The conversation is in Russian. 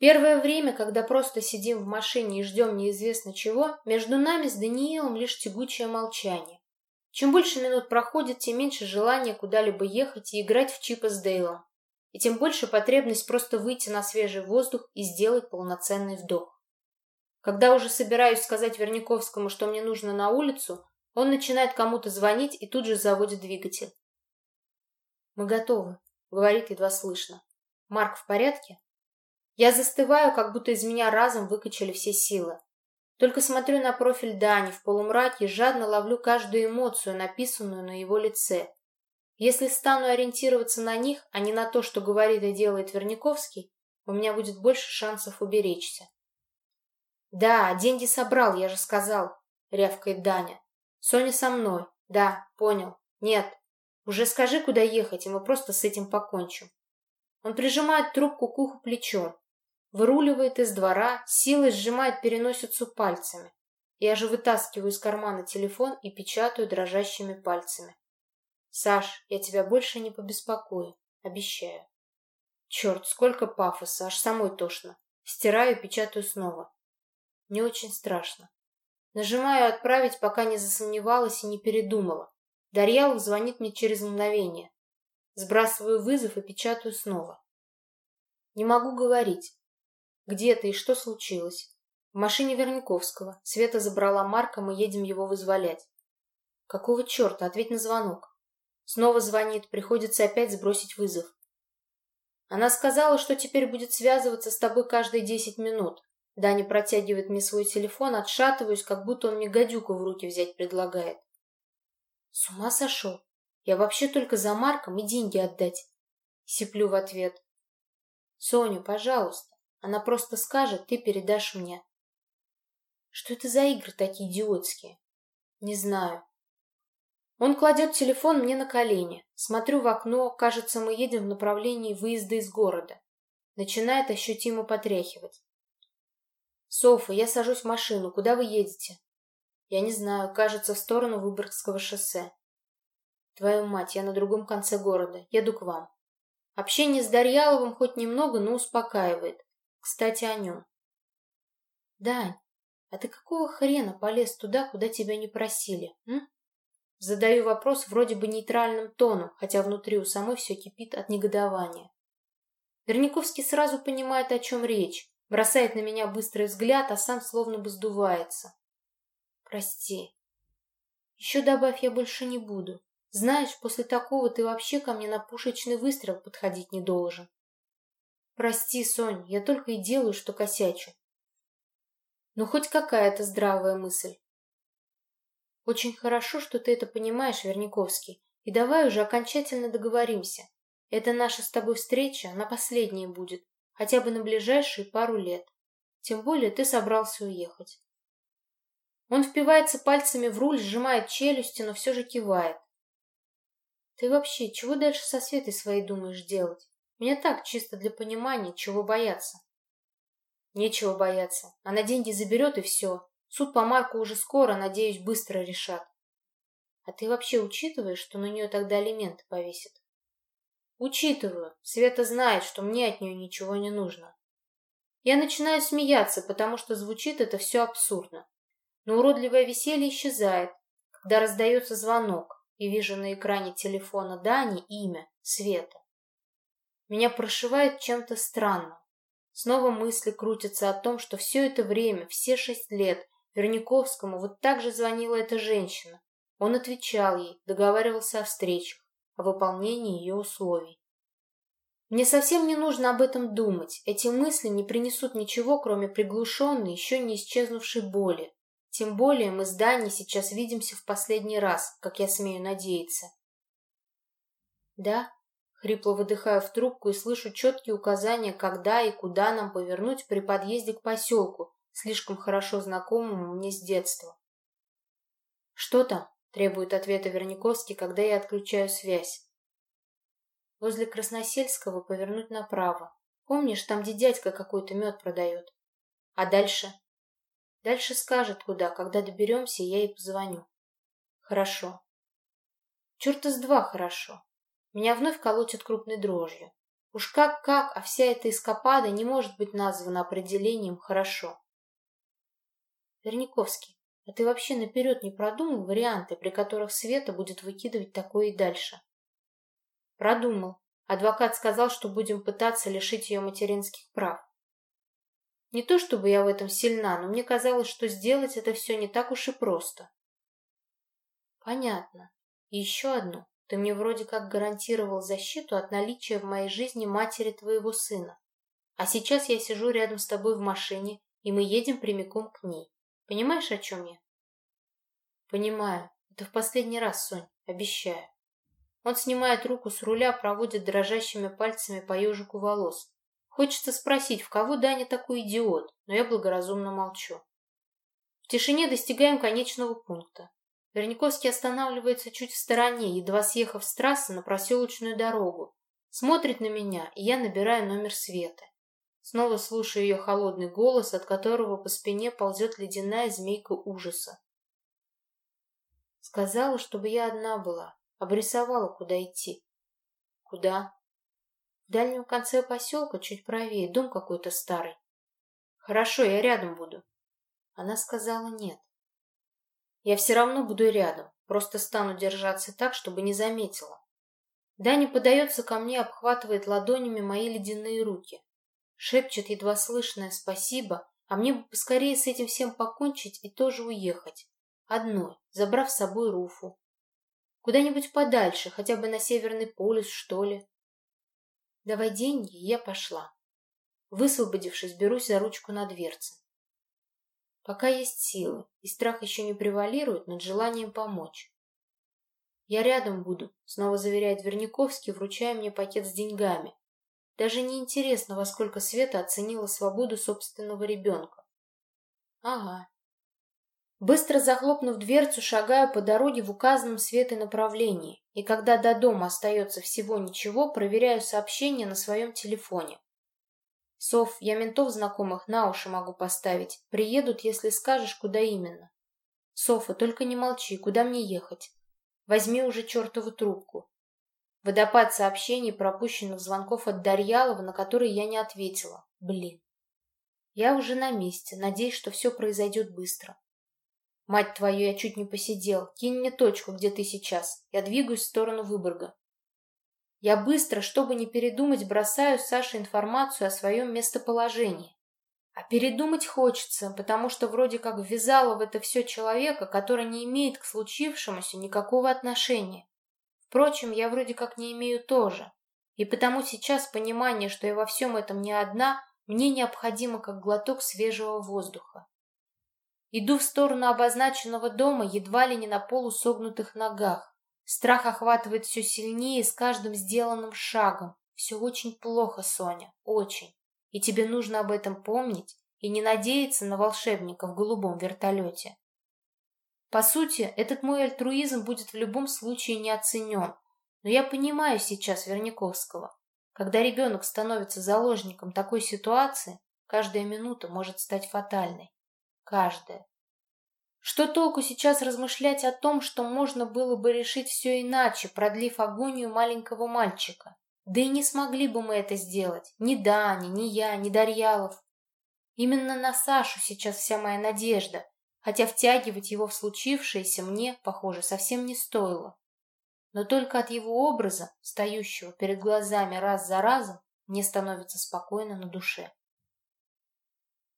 Первое время, когда просто сидим в машине и ждем неизвестно чего, между нами с Даниилом лишь тягучее молчание. Чем больше минут проходит, тем меньше желания куда-либо ехать и играть в чипа с Дейлом. И тем больше потребность просто выйти на свежий воздух и сделать полноценный вдох. Когда уже собираюсь сказать Верняковскому, что мне нужно на улицу, он начинает кому-то звонить и тут же заводит двигатель. «Мы готовы», — говорит едва слышно. «Марк в порядке?» Я застываю, как будто из меня разом выкачали все силы. Только смотрю на профиль Дани в полумраке и жадно ловлю каждую эмоцию, написанную на его лице. Если стану ориентироваться на них, а не на то, что говорит и делает Верняковский, у меня будет больше шансов уберечься. «Да, деньги собрал, я же сказал», — рявкает Даня. «Соня со мной. Да, понял. Нет. Уже скажи, куда ехать, и мы просто с этим покончим». Он прижимает трубку к уху плечом. Выруливает из двора, силой сжимает переносицу пальцами. Я же вытаскиваю из кармана телефон и печатаю дрожащими пальцами. «Саш, я тебя больше не побеспокою. Обещаю». Черт, сколько пафоса, аж самой тошно. Стираю и печатаю снова. Не очень страшно. Нажимаю «Отправить», пока не засомневалась и не передумала. Дарьялов звонит мне через мгновение. Сбрасываю вызов и печатаю снова. Не могу говорить. Где ты и что случилось? В машине Верняковского. Света забрала Марка, мы едем его вызволять. Какого черта? Ответь на звонок. Снова звонит, приходится опять сбросить вызов. Она сказала, что теперь будет связываться с тобой каждые десять минут. Даня протягивает мне свой телефон, отшатываюсь, как будто он мне гадюку в руки взять предлагает. С ума сошел? Я вообще только за Марком и деньги отдать. Сиплю в ответ. Соню, пожалуйста. Она просто скажет, ты передашь мне. Что это за игры такие идиотские? Не знаю. Он кладет телефон мне на колени. Смотрю в окно, кажется, мы едем в направлении выезда из города. Начинает ощутимо потряхивать. «Софа, я сажусь в машину. Куда вы едете?» «Я не знаю. Кажется, в сторону Выборгского шоссе». «Твою мать, я на другом конце города. Еду к вам». Общение с Дарьяловым хоть немного, но успокаивает. Кстати, о нем. «Дань, а ты какого хрена полез туда, куда тебя не просили, м?» Задаю вопрос вроде бы нейтральным тоном, хотя внутри у самой все кипит от негодования. Верняковский сразу понимает, о чем речь. Бросает на меня быстрый взгляд, а сам словно бы сдувается. Прости. Еще добавь, я больше не буду. Знаешь, после такого ты вообще ко мне на пушечный выстрел подходить не должен. Прости, Сонь, я только и делаю, что косячу. Ну, хоть какая-то здравая мысль. Очень хорошо, что ты это понимаешь, Верняковский. И давай уже окончательно договоримся. Это наша с тобой встреча, она последняя будет хотя бы на ближайшие пару лет. Тем более ты собрался уехать. Он впивается пальцами в руль, сжимает челюсти, но все же кивает. Ты вообще чего дальше со Светой своей думаешь делать? Меня так, чисто для понимания, чего бояться. Нечего бояться. Она деньги заберет и все. Суд по Марку уже скоро, надеюсь, быстро решат. А ты вообще учитываешь, что на нее тогда алименты повесят? Учитываю. Света знает, что мне от нее ничего не нужно. Я начинаю смеяться, потому что звучит это все абсурдно. Но уродливое веселье исчезает, когда раздается звонок, и вижу на экране телефона Дани имя Света. Меня прошивает чем-то странным. Снова мысли крутятся о том, что все это время, все шесть лет, Верняковскому вот так же звонила эта женщина. Он отвечал ей, договаривался о встречах о выполнении ее условий. Мне совсем не нужно об этом думать. Эти мысли не принесут ничего, кроме приглушенной, еще не исчезнувшей боли. Тем более мы с Даней сейчас видимся в последний раз, как я смею надеяться. Да, хрипло выдыхаю в трубку и слышу четкие указания, когда и куда нам повернуть при подъезде к поселку, слишком хорошо знакомому мне с детства. Что там? Требует ответа Верниковский, когда я отключаю связь. Возле Красносельского повернуть направо. Помнишь, там где дядька какой-то мед продает? А дальше? Дальше скажет куда, когда доберемся, я ей позвоню. Хорошо. Черт из два хорошо. Меня вновь колотит крупной дрожью. Уж как-как, а вся эта эскапада не может быть названа определением «хорошо». Верниковский, а ты вообще наперед не продумал варианты, при которых Света будет выкидывать такое и дальше? Продумал. Адвокат сказал, что будем пытаться лишить ее материнских прав. Не то чтобы я в этом сильна, но мне казалось, что сделать это все не так уж и просто. Понятно. И еще одно. Ты мне вроде как гарантировал защиту от наличия в моей жизни матери твоего сына. А сейчас я сижу рядом с тобой в машине, и мы едем прямиком к ней. Понимаешь, о чем я? Понимаю. Это в последний раз, Сонь. Обещаю. Он снимает руку с руля, проводит дрожащими пальцами по ежику волос. Хочется спросить, в кого Даня такой идиот, но я благоразумно молчу. В тишине достигаем конечного пункта. Верниковский останавливается чуть в стороне, едва съехав с трассы на проселочную дорогу. Смотрит на меня, и я набираю номер Светы. Снова слушаю ее холодный голос, от которого по спине ползет ледяная змейка ужаса. Сказала, чтобы я одна была, обрисовала, куда идти. Куда? В дальнем конце поселка, чуть правее, дом какой-то старый. Хорошо, я рядом буду. Она сказала нет. Я все равно буду рядом, просто стану держаться так, чтобы не заметила. Даня подается ко мне, обхватывает ладонями мои ледяные руки шепчет едва слышное «спасибо», а мне бы поскорее с этим всем покончить и тоже уехать. Одной, забрав с собой Руфу. Куда-нибудь подальше, хотя бы на Северный полюс, что ли. Давай деньги, и я пошла. Высвободившись, берусь за ручку на дверце. Пока есть силы, и страх еще не превалирует над желанием помочь. Я рядом буду, снова заверяет Верняковский, вручая мне пакет с деньгами, даже не интересно, во сколько Света оценила свободу собственного ребенка. Ага. Быстро захлопнув дверцу, шагаю по дороге в указанном Светой направлении, и когда до дома остается всего ничего, проверяю сообщения на своем телефоне. Сов, я ментов знакомых на уши могу поставить. Приедут, если скажешь, куда именно. Софа, только не молчи, куда мне ехать? Возьми уже чертову трубку. Водопад сообщений, пропущенных звонков от Дарьялова, на которые я не ответила. Блин. Я уже на месте, надеюсь, что все произойдет быстро. Мать твою, я чуть не посидел. Кинь мне точку, где ты сейчас. Я двигаюсь в сторону Выборга. Я быстро, чтобы не передумать, бросаю Саше информацию о своем местоположении. А передумать хочется, потому что вроде как ввязала в это все человека, который не имеет к случившемуся никакого отношения. Впрочем, я вроде как не имею тоже. И потому сейчас понимание, что я во всем этом не одна, мне необходимо как глоток свежего воздуха. Иду в сторону обозначенного дома едва ли не на полусогнутых ногах. Страх охватывает все сильнее с каждым сделанным шагом. Все очень плохо, Соня, очень. И тебе нужно об этом помнить и не надеяться на волшебника в голубом вертолете. По сути, этот мой альтруизм будет в любом случае не оценен. Но я понимаю сейчас Верняковского. Когда ребенок становится заложником такой ситуации, каждая минута может стать фатальной. Каждая. Что толку сейчас размышлять о том, что можно было бы решить все иначе, продлив агонию маленького мальчика? Да и не смогли бы мы это сделать. Ни Даня, ни я, ни Дарьялов. Именно на Сашу сейчас вся моя надежда, хотя втягивать его в случившееся мне, похоже, совсем не стоило. Но только от его образа, стоящего перед глазами раз за разом, мне становится спокойно на душе.